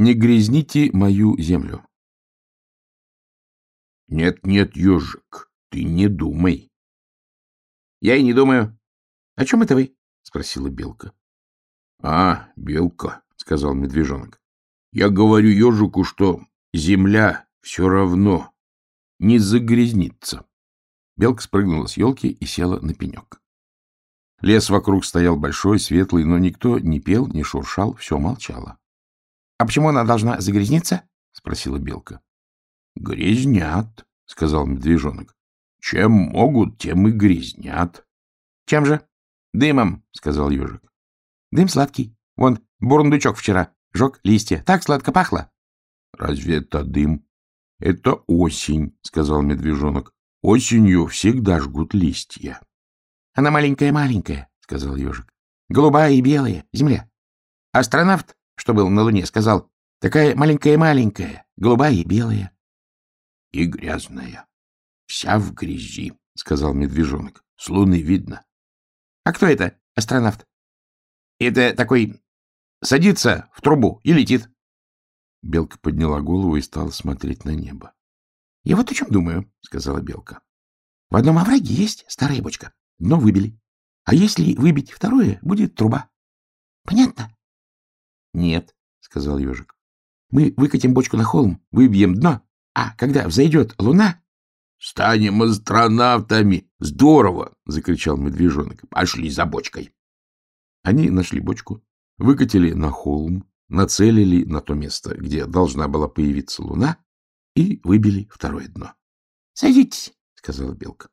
Не грязните мою землю. Нет, нет, ежик, ты не думай. Я и не думаю. О чем это вы? спросила белка. А, белка, сказал медвежонок. Я говорю ежику, что земля все равно не загрязнится. Белка спрыгнула с елки и села на пенек. Лес вокруг стоял большой, светлый, но никто не пел, не шуршал, все молчало. — А почему она должна загрязниться? — спросила белка. — Грязнят, — сказал медвежонок. — Чем могут, тем и грязнят. — Чем же? — Дымом, — сказал ежик. — Дым сладкий. Вон, бурундучок вчера жег листья. Так сладко пахло. — Разве это дым? — Это осень, — сказал медвежонок. — Осенью всегда жгут листья. — Она маленькая-маленькая, — сказал ежик. — Голубая и белая, земля. Астронавт, что был на Луне, сказал, такая маленькая-маленькая, голубая и белая. — И грязная. Вся в грязи, — сказал медвежонок. — С Луны видно. — А кто это, астронавт? — Это такой садится в трубу и летит. Белка подняла голову и стала смотреть на небо. — Я вот о чем думаю, — сказала Белка. — В одном овраге есть старая бочка. Дно выбили. А если выбить второе, будет труба. Понятно? — Нет, — сказал ежик. — Мы выкатим бочку на холм, выбьем дно, а когда взойдет луна... — Станем астронавтами! Здорово! — закричал медвежонок. — Пошли за бочкой. Они нашли бочку, выкатили на холм, нацелили на то место, где должна была появиться луна, и выбили второе дно. — Садитесь, — сказала белка.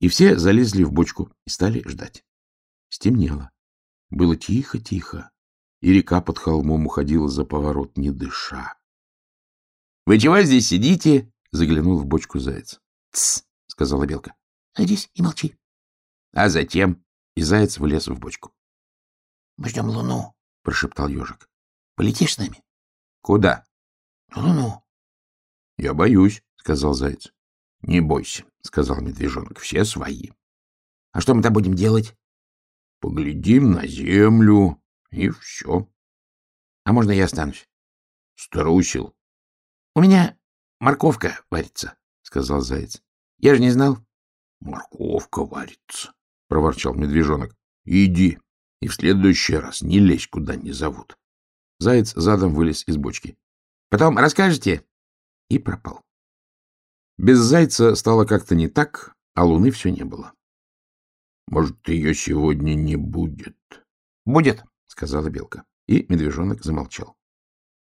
И все залезли в бочку и стали ждать. Стемнело. Было тихо-тихо, и река под холмом уходила за поворот, не дыша. — Вы чего здесь сидите? — заглянул в бочку заяц. — Тсс, — сказала белка. — Садись и молчи. — А затем? И заяц влез в бочку. — Мы ждем луну, — прошептал ежик. — Полетишь с нами? — Куда? — Луну. — Я боюсь, — сказал заяц. — Не бойся, — сказал медвежонок, — все свои. — А что мы там будем делать? — Поглядим на землю, и все. — А можно я останусь? — Струсил. — У меня морковка варится, — сказал заяц. — Я же не знал. — Морковка варится, — проворчал медвежонок. — Иди, и в следующий раз не лезь, куда не зовут. Заяц задом вылез из бочки. — Потом расскажете? И пропал. Без зайца стало как-то не так, а луны все не было. — Может, ее сегодня не будет? — Будет, — сказала белка. И медвежонок замолчал.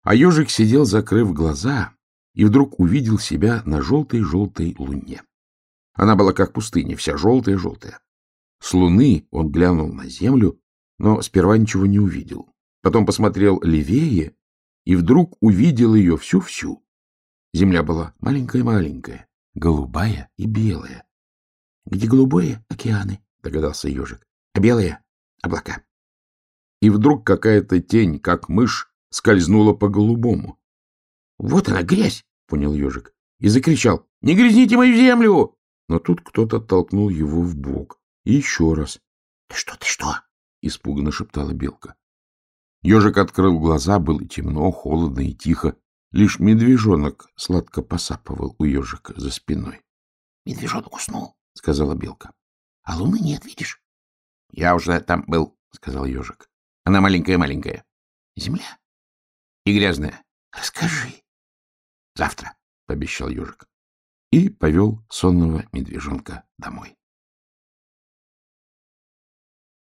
А ежик сидел, закрыв глаза, и вдруг увидел себя на желтой-желтой луне. Она была как пустыня, вся желтая-желтая. С луны он глянул на землю, но сперва ничего не увидел. Потом посмотрел левее и вдруг увидел ее всю-всю. Земля была маленькая-маленькая, голубая и белая. — Где голубые — океаны, — догадался ежик, — а белые — облака. И вдруг какая-то тень, как мышь, скользнула по голубому. — Вот она, грязь! — понял ежик. И закричал. — Не грязните мою землю! Но тут кто-то толкнул его в бок. И еще раз. — Ты что, ты что? — испуганно шептала белка. Ежик открыл глаза, было темно, холодно и тихо. Лишь медвежонок сладко посапывал у ежика за спиной. — Медвежонок уснул, — сказала белка. — А луны нет, видишь? — Я уже там был, — сказал ежик. — Она маленькая-маленькая. — Земля? — И грязная. — Расскажи. — Завтра, — пообещал ежик. И повел сонного медвежонка домой.